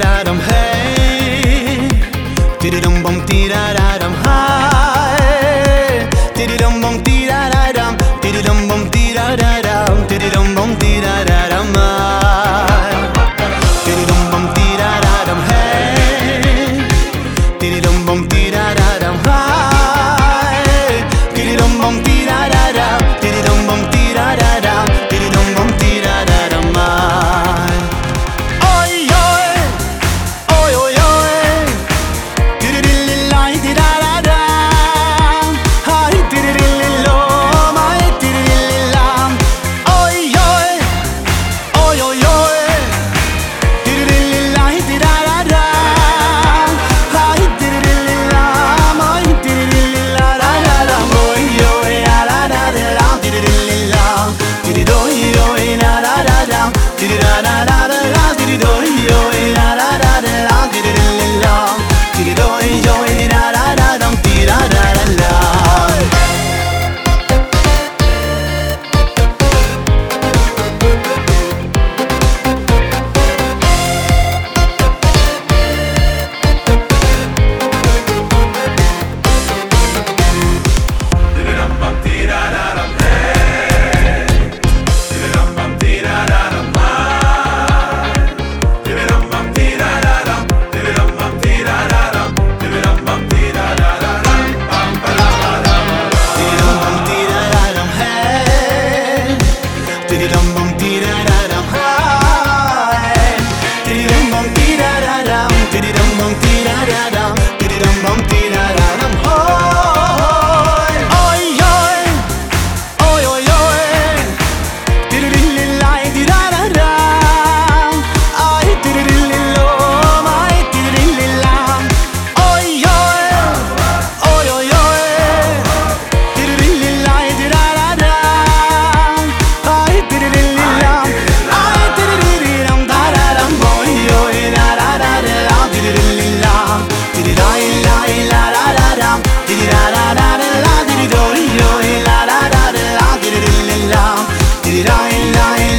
tiraram, hey. Tiraram, bom, tiraram, hey. Tiraram, bom, tiraram, tiraram, bom, tiraram, tiraram, bom, tiraram, Tiraram, bom, tiraram, hey. Tiraram, bom, tiraram, hey. Tiraram, bom, tiraram. I am.